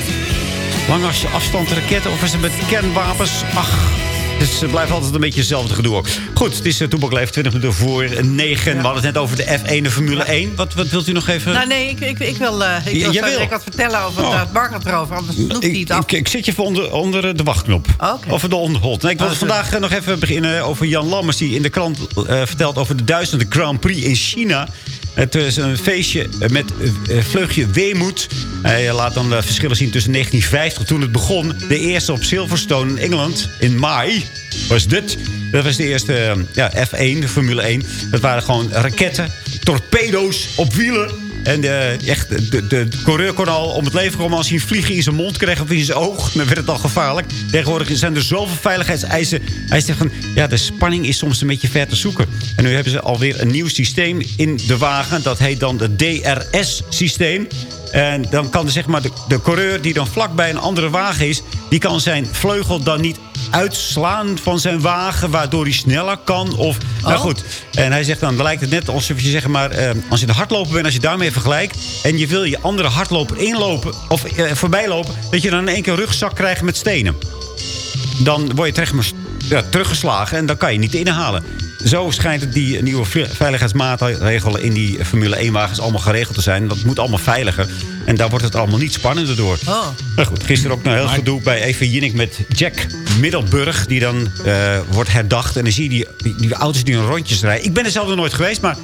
lange afstand raketten of is het met kernwapens? Ach, dus het blijft altijd een beetje hetzelfde gedoe ook. Goed, het is uh, Toepak Leef, 20 minuten voor 9. We hadden het net over de F1 de Formule 1. Wat, wat wilt u nog even... Nou nee, ik, ik, ik wil, eh ik wil wil? wat vertellen over Oh. het Mark erover. Anders snoept hij Ik, het af. ik, ik zit je even onder, onder de wachtknop. Oké. Over de onderhold. Nee, ik wil Oh, vandaag eh, nog even beginnen over Jan Lammers... die in de krant eh, vertelt over de duizenden Grand Prix in China. Het is een feestje met vleugje weemoed. Hij laat dan de verschillen zien tussen 1950, toen het begon. De eerste op Silverstone in Engeland in mei was dit. Dat was de eerste ja, F1, de Formule 1. Dat waren gewoon raketten, torpedo's op wielen... En eh, echt, de, de coureur kon al om het leven komen als hij een vlieg in zijn mond kreeg of in zijn oog. Dan werd het al gevaarlijk. Tegenwoordig zijn er zoveel veiligheidseisen. Hij zegt van, ja, de spanning is soms een beetje ver te zoeken. En nu hebben ze alweer een nieuw systeem in de wagen. Dat heet dan het DRS-systeem. En dan kan de, zeg maar, de, de coureur die dan vlakbij een andere wagen is... die kan zijn vleugel dan niet uitslaan van zijn wagen... waardoor hij sneller kan. Of, Nou Oh. goed, en hij zegt dan, dan lijkt het net alsof je zeg maar... eh, als je de hardloper bent, als je daarmee vergelijkt... en je wil je andere hardloper inlopen of eh, voorbij lopen... dat je dan in één keer een rugzak krijgt met stenen. Dan word je terecht ja, teruggeslagen en dan kan je niet inhalen. Zo schijnt het die nieuwe ve- veiligheidsmaatregelen in die Formule 1-wagens allemaal geregeld te zijn. Dat moet allemaal veiliger. En daar wordt het allemaal niet spannender door. Oh. Nou goed, gisteren ook nog heel gedoe bij Eva Jinnik met Jack Middelburg. Die dan eh, wordt herdacht. En dan zie je die, die, die auto's die een rondjes rijden. Ik ben er zelf nog nooit geweest, maar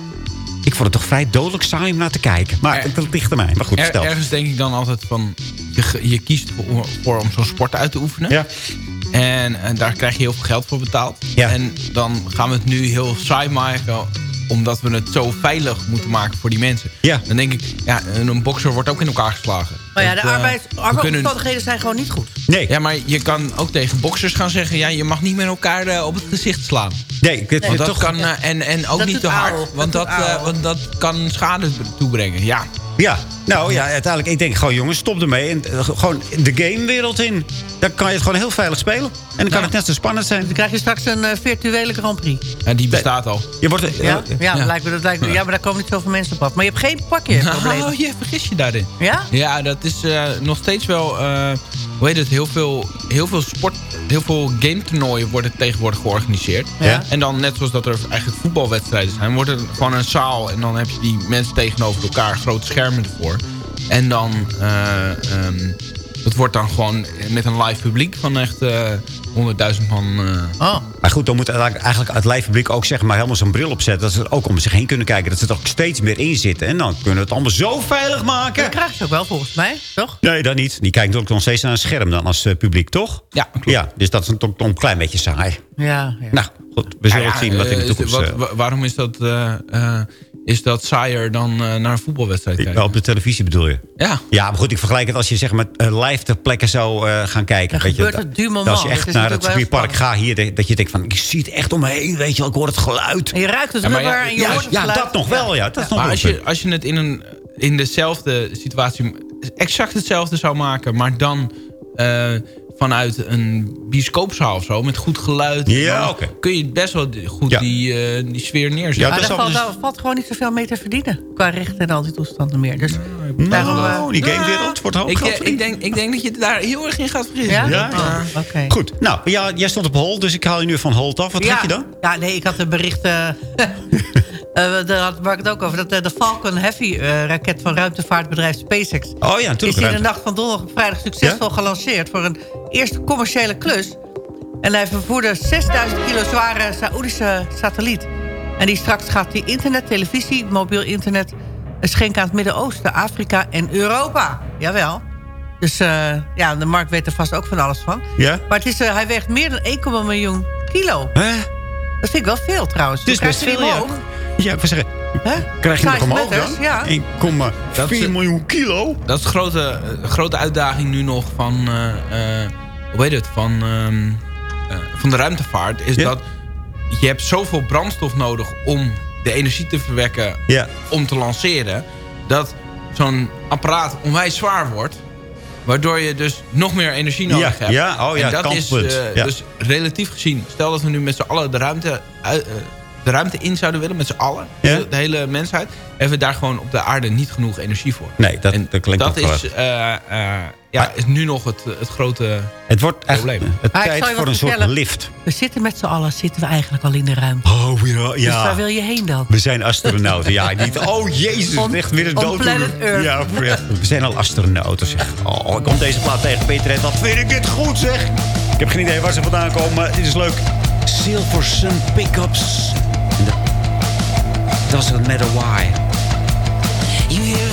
ik vond het toch vrij dodelijk saai om naar te kijken. Maar het ligt aan mij. Maar goed, Er- stel. ergens denk ik dan altijd van... Je, je kiest voor, voor om zo'n sport uit te oefenen. Ja. En, en daar krijg je heel veel geld voor betaald. Ja. En dan gaan we het nu heel saai maken omdat we het zo veilig moeten maken voor die mensen. Ja. Dan denk ik, ja, een bokser wordt ook in elkaar geslagen. Maar ja, de eh, arbeids, we kunnen- arbeidsomstandigheden zijn gewoon niet goed. Nee. Ja, maar je kan ook tegen boksers gaan zeggen... ja, je mag niet met elkaar eh, op het gezicht slaan. Nee, ik Want vind dat toch... kan, eh, en, en ook Dat niet te hard, want Dat want dat kan schade toebrengen. Ja, Ja, nou ja, uiteindelijk, ik denk gewoon jongens, stop ermee. En gewoon de gamewereld in. Dan kan je het gewoon heel veilig spelen. En dan kan het net zo spannend zijn. Dan krijg je straks een virtuele Grand Prix. en die bestaat al. Je wordt, Ja, ja, Ja. Lijkt me, dat lijkt me, ja maar daar komen niet zoveel mensen op af. Maar je hebt geen pakje probleem. Nou, je vergis je daarin. Ja? Ja, dat is eh, nog steeds wel... eh, hoe heet het? Heel veel, heel veel sport... Heel veel game-toernooien worden tegenwoordig georganiseerd. Ja. En dan, net zoals dat er eigenlijk voetbalwedstrijden zijn... wordt er gewoon een zaal en dan heb je die mensen tegenover elkaar... grote schermen ervoor. En dan... eh, ehm, het wordt dan gewoon met een live publiek van echt 100.000 man... Oh. Maar goed, dan moet eigenlijk, het live publiek ook zeg maar helemaal zo'n bril opzetten. Dat ze er ook om zich heen kunnen kijken. Dat ze er ook steeds meer in zitten. En dan kunnen we het allemaal zo veilig maken. Dat krijg je ook wel volgens mij, toch? Nee, dat niet. Die kijkt ook nog steeds naar een scherm dan als eh, publiek, toch? Ja, klopt. Ja, dus dat is toch toch een klein beetje saai. Ja. ja. Nou, goed. We zullen Ja, het zien wat in de eh, toekomst... wat- eh, wa- waarom is dat, eh, eh, is dat saaier dan eh, naar een voetbalwedstrijd kijken? op de televisie bedoel je? Ja. Ja, maar goed, ik vergelijk het als je zeg maar eh, live ter plekke zou eh, gaan kijken. Weet je, gebeurt dat- het du moment. Als je Dat echt naar het circuitpark gaat hier, dat je denkt van, ik zie het echt om me heen, weet je wel, ik hoor het geluid. En je ruikt het Ja, maar rubber ja, en je Ja, hoort het ja geluid. dat nog wel, ja. Dat is nog Maar als je, als je het in, een, in dezelfde situatie exact hetzelfde zou maken... maar dan eh, vanuit een bioscoopzaal of zo, met goed geluid... Ja, kun je best wel goed Ja. die, eh, die sfeer neerzetten. Ja, Maar dat er zal valt, dus- daar valt gewoon niet zoveel mee te verdienen. Qua rechten en al die toestanden meer. Dus daarom... eh, Nou, die gamewereld wordt hoog ik, geld eh, ik, denk, ik denk dat je daar heel erg in gaat vergissen. ja? Ja, ja. Oké. Goed, nou, ja, jij stond op hol, dus ik haal je nu van Holt af. Wat ja. heb je dan? Ja, nee, ik had een bericht... eh, daar had Mark het ook over. Dat eh, de Falcon Heavy eh, raket van ruimtevaartbedrijf SpaceX... Oh ja, is in de nacht van donderdag op vrijdag succesvol gelanceerd... voor een eerste commerciële klus. En hij vervoerde 6000 kilo zware Saoedische satelliet. En die straks gaat die internet, televisie, mobiel internet... schenken aan het Midden-Oosten, Afrika en Europa. Jawel. Dus ja, de Mark weet er vast ook van alles van. Ja? Maar het is, hij weegt meer dan 1,1 miljoen kilo. Dat vind ik wel veel trouwens. Dan best veel, ja. Ja, ik wil zeggen, Hè? krijg je nog omhoog dan? Ja. 1,4 Dat is- miljoen kilo? Dat is de grote, eh, grote uitdaging nu nog van... eh, eh, hoe heet het? Van... ehm, eh, van de ruimtevaart... is dat je hebt zoveel brandstof nodig om de energie te verwekken... Ja. om te lanceren... dat zo'n apparaat onwijs zwaar wordt... waardoor je dus nog meer energie nodig Ja, hebt. ja, oh ja, en dat is Ja. dus relatief gezien... stel dat we nu met z'n allen de ruimte, uit- de ruimte in zouden willen... met z'n allen, Ja. de, de hele mensheid... hebben we daar gewoon op de aarde niet genoeg energie voor. Nee, dat, dat klinkt Dat is, eh, eh, ja, is nu nog het, het grote Het wordt echt probleem. het Maar ik tijd voor een soort lift. We zitten met z'n allen, zitten we eigenlijk al in de ruimte. Oh ja, Dus waar wil je heen dan? We zijn astronauten. Ja, niet. Oh jezus, On- echt weer een dood. planet Earth. Ja, we zijn al astronauten, zeg. Oh, ik kom deze plaat tegen, Peter. En dat vind ik dit goed, zeg. Ik heb geen idee waar ze vandaan komen, maar dit is leuk. Silver Sun Pickups. Doesn't matter why. You hear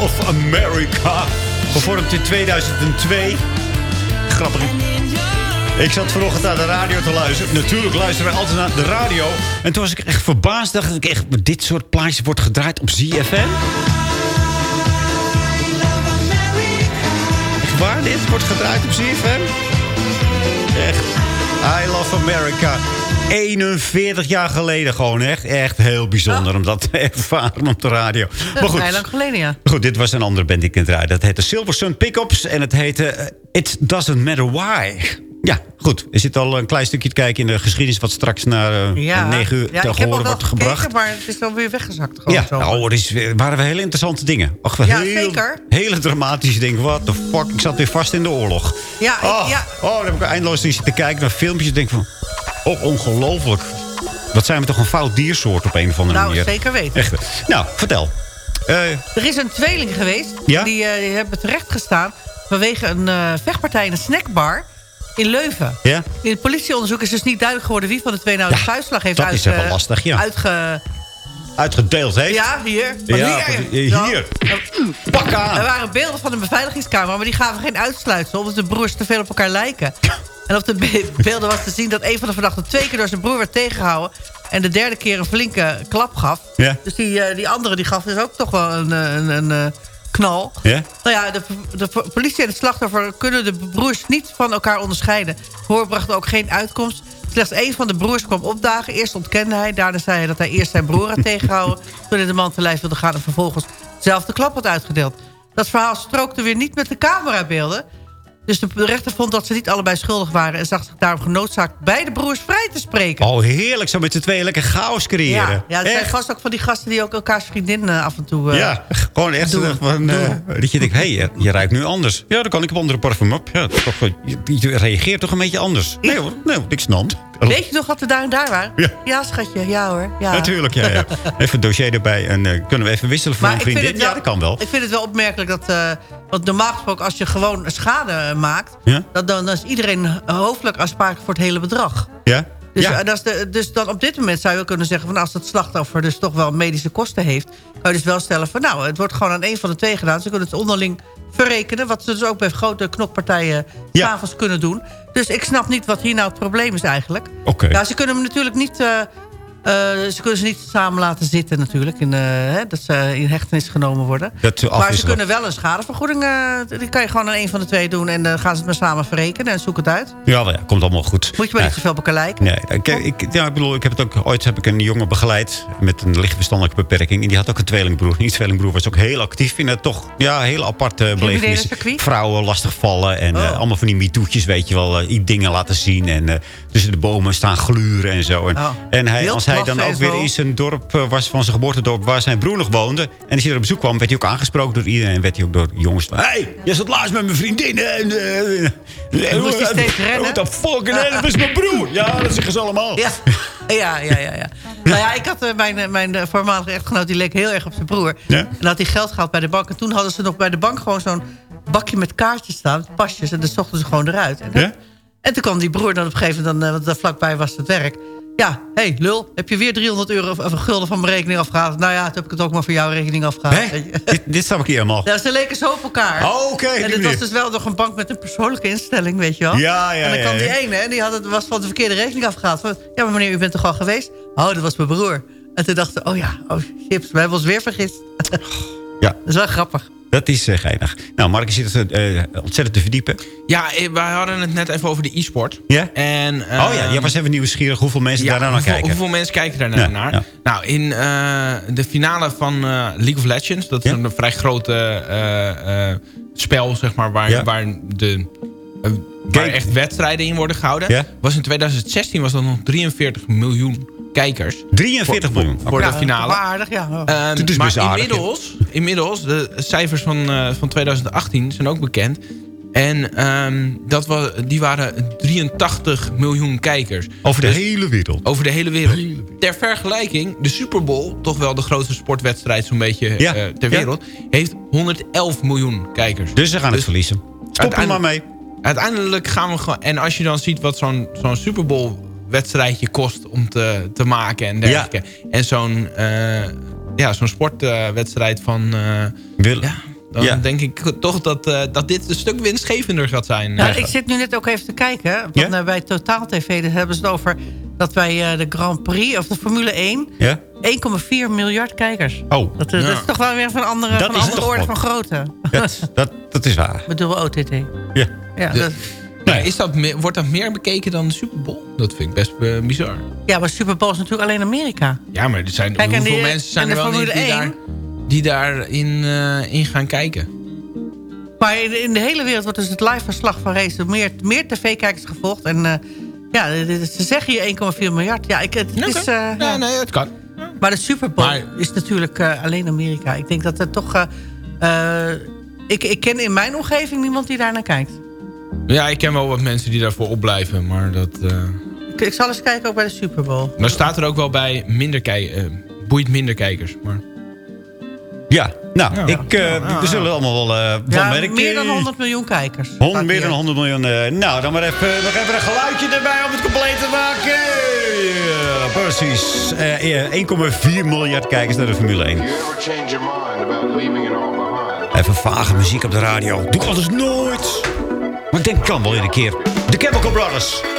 Of America. Gevormd in 2002. Grappig. Ik zat vanochtend naar de radio te luisteren. Natuurlijk luisteren wij altijd naar de radio. En toen was ik echt verbaasd. Dacht ik echt, dit soort plaatjes wordt gedraaid op ZFM. Echt waar, dit wordt gedraaid op ZFM? Echt. I love America. 41 jaar geleden gewoon. Echt, echt heel bijzonder om dat te ervaren op de radio. Dat Maar goed, lang geleden, ja. goed, dit was een andere band die ik in draaide. Dat heette Silver Sun Pickups. En het heette eh, It Doesn't Matter Why. Ja, goed. Er zit al een klein stukje te kijken in de geschiedenis... wat straks naar eh, Ja, 9 uur ja te ik heb al horen wel wordt gebracht. maar het is alweer weggezakt. Gewoon Ja, zo. oh, er is, waren we hele interessante dingen. Wel Ja, heel, zeker. Hele dramatische dingen. What the fuck, ik zat weer vast in de oorlog. Ja, oh, ja. oh, dan heb ik eindeloos zitten te kijken naar filmpjes. en denk van, oh, ongelooflijk. Wat zijn we toch een fout diersoort op een of andere Nou, manier. zeker weten. Echt. Nou, vertel. Eh, Er is een tweeling geweest. Ja? Die, die hebben terecht gestaan vanwege een eh, vechtpartij in een snackbar. in Leuven. Ja? In het politieonderzoek is dus niet duidelijk geworden... wie van de twee nou de vuistslag heeft dat uit, is even lastig, ja. uitge... Uitgedeeld heeft. Ja, hier. Maar Ja, hier. hier. Pak aan. Er waren beelden van een beveiligingscamera... maar die gaven geen uitsluitsel... omdat de broers te veel op elkaar lijken. En op de be- beelden was te zien dat een van de verdachten... twee keer door zijn broer werd tegengehouden... en de derde keer een flinke klap gaf. Ja. Dus die, eh, die andere die gaf dus ook toch wel een, eh, een, een, eh, knal. Ja? Nou ja, de, de politie en het slachtoffer kunnen de broers niet van elkaar onderscheiden. Hoor bracht ook geen uitkomst. Slechts één van de broers kwam opdagen. Eerst ontkende hij, daarna zei hij dat hij eerst zijn broer had tegengehouden... toen hij de man te lijf wilde gaan en vervolgens zelf de klap had uitgedeeld. Dat verhaal strookte weer niet met de camerabeelden. Dus de rechter vond dat ze niet allebei schuldig waren... en zag zich daarom genoodzaakt beide broers vrij te spreken. Oh, heerlijk. Zo met z'n tweeën lekker chaos creëren. ja, ja, het zijn vast ook van die gasten die ook elkaars vriendin eh, af en toe... eh, ja, gewoon echt doen, van, eh, dat je denkt, hé, hey, je ruikt nu anders. Ja, dan kan ik op andere parfum op. Ja, toch, je, je reageert toch een beetje anders. Nee hoor, nee, niks aan hand. Weet je nog wat we daar en daar waren? Ja. schatje. Ja hoor. Ja. Natuurlijk, ja, ja. Even een dossier erbij en eh, kunnen we even wisselen voor Maar een vriendin? het wel- Ja, dat kan wel. Ik vind het wel opmerkelijk dat... eh, want normaal gesproken, als je gewoon schade maakt... Ja? Dat, dan, dan is iedereen hoofdelijk aansprakelijk voor het hele bedrag. Ja? Dus, ja. eh, dat is de, dus dan op dit moment zou je wel kunnen zeggen... van als het slachtoffer dus toch wel medische kosten heeft... kan je dus wel stellen van nou, het wordt gewoon aan een van de twee gedaan. Ze kunnen het onderling verrekenen. Wat ze dus ook bij grote knokpartijen Ja. s'avonds kunnen doen. Dus ik snap niet wat hier nou het probleem is eigenlijk. Oké. Ja, ze kunnen hem natuurlijk niet... eh, ze kunnen ze niet samen laten zitten natuurlijk. In, eh, hè, dat ze in hechtenis genomen worden. Maar ze kunnen wel een schadevergoeding... eh, die kan je gewoon aan een van de twee doen. En dan gaan ze het maar samen verrekenen en zoek het uit. Ja, wel, ja, komt allemaal goed. Moet je maar niet zoveel op elkaar lijken. Nee, ik, ik, ja, ik bedoel, ik heb het ook ooit heb ik een jongen begeleid met een licht verstandelijke beperking. En die had ook een tweelingbroer. Die tweelingbroer was ook heel actief in het toch ja, heel aparte belevenis. Vrouwen lastigvallen en Oh. eh, allemaal van die mitoetjes, weet je wel, eh, dingen laten zien. En eh, tussen de bomen staan gluren en zo. En, Oh. en hij, als hij dan klasse ook en weer in zijn dorp eh, was, van zijn geboortedorp, waar zijn broer nog woonde. En als hij er op bezoek kwam, werd hij ook aangesproken door iedereen. En werd hij ook door jongens van, hey, je zat laatst met mijn vriendin. En, eh, eh, moest hij steeds rennen? What the fuck, en dat is mijn broer. Ja, dat zeggen ze allemaal. Ja, ja, ja, ja. ja. nou ja, ik had eh, mijn, eh, mijn eh, voormalige echtgenoot, die leek heel erg op zijn broer. Ja? En dan had hij geld gehaald bij de bank. En toen hadden ze nog bij de bank gewoon zo'n bakje met kaartjes staan, met pasjes. En dan zochten ze gewoon eruit. En, Ja? en toen kwam die broer dan op een gegeven moment, dan, eh, want daar vlakbij was het werk. Ja, hé, hey, lul, heb je weer 300 euro of een gulden van mijn rekening afgehaald? Nou ja, toen heb ik het ook maar voor jouw rekening afgehaald. Hè? Dit, dit snap ik niet helemaal. Ja, ze leken zo op elkaar. Oh, oké, die En het was dus wel nog een bank met een persoonlijke instelling, weet je wel. Ja, ja, En dan ja, kwam die ja. ene, en die had het, was van de verkeerde rekening afgehaald. Van, ja, maar meneer, u bent toch al geweest? Oh, dat was mijn broer. En toen dachten oh ja, oh chips, we hebben ons weer vergist. Ja. Dat is wel grappig. Dat is uh, geinig. Nou, Mark, je zit het eh, ontzettend te verdiepen. Ja, eh, wij hadden het net even over de e-sport. Ja? En, oh ja, ehm, jij was even nieuwsgierig hoeveel mensen ja, daar nou naar hoeveel, kijken. Hoeveel mensen kijken daar nou Ja, naar? ja. Nou, in de finale van League of Legends... dat is een vrij grote spel, zeg maar... waar, waar, de, waar echt wedstrijden in worden gehouden. Was in 2016 was dat nog 43 miljoen kijkers. 43 voor, miljoen. Voor de finale. wel aardig, ja. Ehm, is maar aardig, inmiddels, inmiddels, de cijfers van, eh, van 2018 zijn ook bekend. En ehm, dat was, die waren 83 miljoen kijkers. Over de Dus- hele wereld. over de hele wereld. Ter vergelijking, de Super Bowl, toch wel de grootste sportwedstrijd zo'n beetje Ja, eh, ter ja. wereld, heeft 111 miljoen kijkers. Dus ze gaan het Dus verliezen. Stop er maar mee. Uiteindelijk gaan we gewoon... En als je dan ziet wat zo'n zo'n Super Bowl wedstrijdje kost om te, te maken en dergelijke. En zo'n eh, ja, zo'n sportwedstrijd van... eh, Wil, ja, dan Ja. denk ik toch dat, eh, dat dit een stuk winstgevender gaat zijn. Nou, ik zit nu net ook even te kijken. Want Ja? bij Totaal TV daar hebben ze het over... dat bij eh, de Grand Prix, of de Formule 1... Ja? 1,4 miljard kijkers. Oh, Dat, Ja. dat is toch wel weer van een andere, Dat van andere orde van grootte. dat, dat, dat is waar. Ik bedoel OTT. Ja. Ja, De- dat- is dat meer- wordt dat meer bekeken dan de Super Bowl? Dat vind ik best eh, bizar. ja, maar Super Bowl is natuurlijk alleen Amerika. Ja, maar er zijn, Kijk, hoeveel die- mensen zijn er wel niet die, daar, die daarin eh, in gaan kijken? Maar in, in de hele wereld wordt dus het live verslag van race... meer, meer tv-kijkers gevolgd. En eh, ja, ze zeggen hier 1,4 miljard. Ja, ik, het, het is... Eh, ja, ja. nee, het kan. Maar de Super Bowl Maar- is natuurlijk eh, alleen Amerika. Ik denk dat er toch... ik, ik ken in mijn omgeving niemand die daar naar kijkt. Ja, ik ken wel wat mensen die daarvoor opblijven, maar dat... eh Ik, ik zal eens kijken ook bij de Super Bowl. nou staat er ook wel bij minder kij eh, boeit minder kijkers. Maar Ja, Nou, Ja. ik, eh, we zullen allemaal wel... eh van Ja, merken. meer dan 100 miljoen kijkers. 100, Staat meer dan hier. 100 miljoen. eh, nou, dan maar even, nog even een geluidje erbij om het compleet te maken. Ja, precies. Eh, eh, 1,4 miljard kijkers naar de Formule 1. Even vage muziek op de radio. Doe ik anders nooit. Maar ik denk, kan wel in een keer. De Chemical Brothers.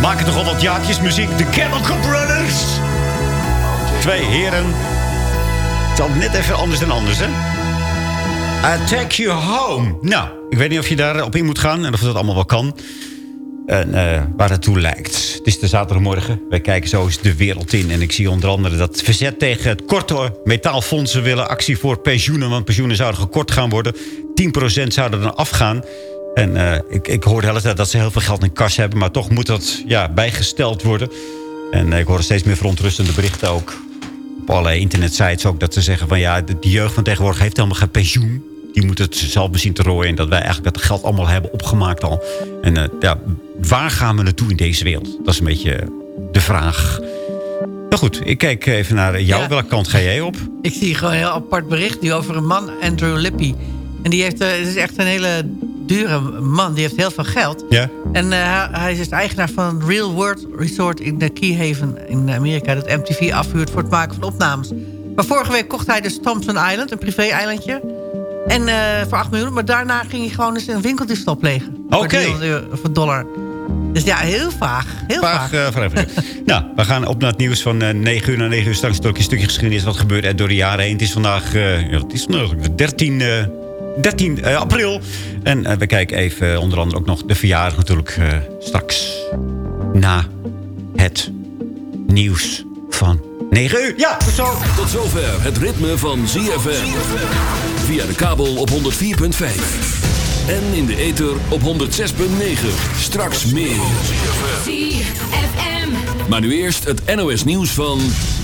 Maken toch al wat jaartjes muziek. De Chemical Brothers. Twee heren. Het is net even anders dan anders, hè? I take you home. Nou, ik weet niet of je daar op in moet gaan... en of dat allemaal wel kan. En eh, waar het toe lijkt. Het is de zaterdagmorgen. Wij kijken zo eens de wereld in. En ik zie onder andere dat verzet tegen het korte metaalfondsen willen. Actie voor pensioenen, want pensioenen zouden gekort gaan worden. 10% zouden dan afgaan. En eh, ik, ik hoorde de hele tijd dat ze heel veel geld in kas hebben. Maar toch moet dat ja, bijgesteld worden. En eh, ik hoor steeds meer verontrustende berichten ook. Op allerlei internetsites ook. Dat ze zeggen van ja, de, de jeugd van tegenwoordig heeft helemaal geen pensioen. Die moet het zelf bezien te rooien. En dat wij eigenlijk dat geld allemaal hebben opgemaakt al. En eh, ja, waar gaan we naartoe in deze wereld? Dat is een beetje de vraag. Nou goed, ik kijk even naar jou. Ja. Welke kant ga jij op? Ik zie gewoon een heel apart bericht nu over een man, Andrew Lippy. En die heeft, het is echt een hele dure man. Die heeft heel veel geld. Ja. En eh, hij- is eigenaar van een Real World Resort in de Keyhaven in Amerika. Dat MTV afhuurt voor het maken van opnames. Maar vorige week kocht hij dus Thompson Island, een privé-eilandje. En eh, voor 8 miljoen. Maar daarna ging hij gewoon eens een winkeldiefstal plegen. Oké. 300 euro- Voor dollar. Dus ja, heel vaag. Heel vaag. Vaag, eh, vooruit. nou, we gaan op naar het nieuws van eh 9 uur naar 9 uur. Straks een stukje, geschiedenis. Wat gebeurt er door de jaren heen. Het is vandaag, eh, ja, het is vandaag 13, eh, 13 eh, april. En eh, we kijken even onder andere ook nog de verjaardag natuurlijk eh, straks. Na het nieuws van 9 uur. Ja, zo. Tot zover het ritme van ZFM. Via de kabel op 104.5. En in de ether op 106.9. Straks meer. Maar nu eerst het NOS nieuws van...